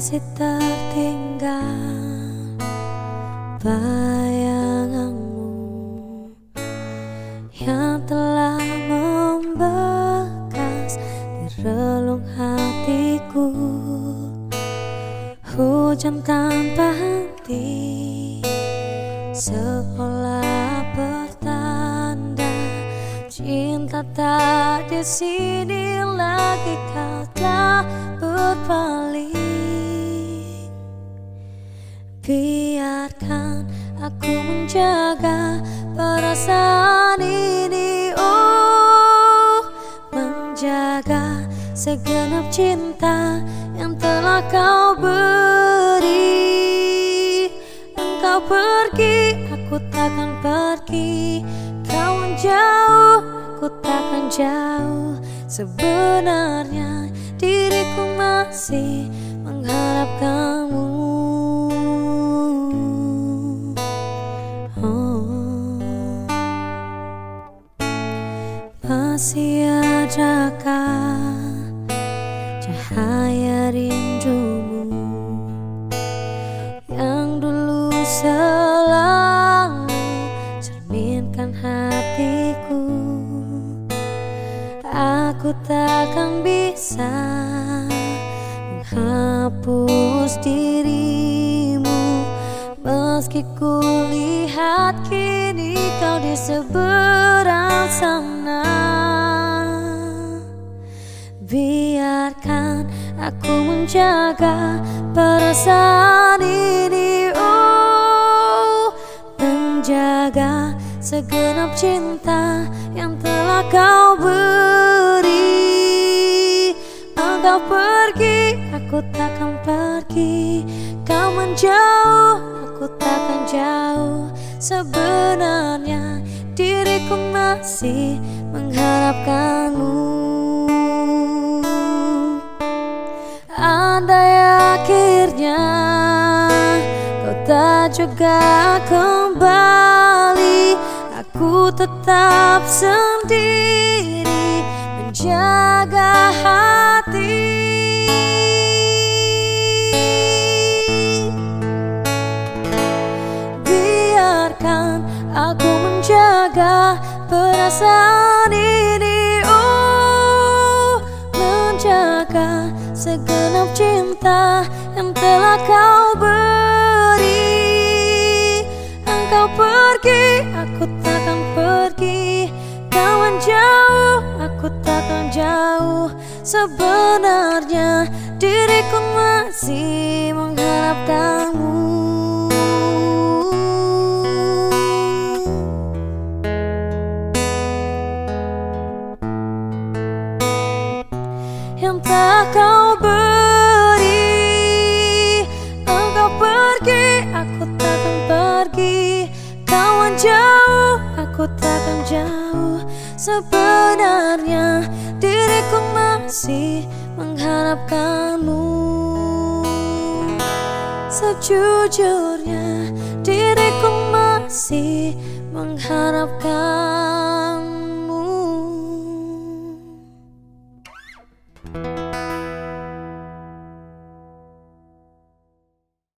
masih tertinggal. Bayanganmu yang telah membekas di relung hatiku. Hujan tanpa henti seolah pertanda cinta tak di sini lagi kau telah berpaling Biarkan aku menjaga perasaan ini. Oh menjaga segenap cinta yang telah kau beri. Engkau pergi, aku takkan pergi. Kau menjauh, aku takkan jauh. Sebenarnya diriku masih Masih adakah cahaya rindumu Yang dulu selalu cerminkan hatiku. Aku takkan bisa menghapus dirimu Meski ku lihat kini kau di seberang sana aku menjaga perasaan ini Oh. Menjaga segenap cinta yang telah kau beri. Engkau pergi, aku takkan pergi. Kau menjauh, aku takkan jauh. Sebenarnya diriku masih mengharapkanmu kau tak juga kembali. Aku tetap sendiri menjaga hati. Biarkan aku menjaga perasaan ini. Oh menjaga segenap cinta yang telah kau aku takkan pergi. Kau menjauh, aku takkan jauh. Sebenarnya diriku masih mengharapkanmu yang tak aku takkan jauh. Sebenarnya diriku masih mengharapkanmu. Sejujurnya diriku masih mengharapkan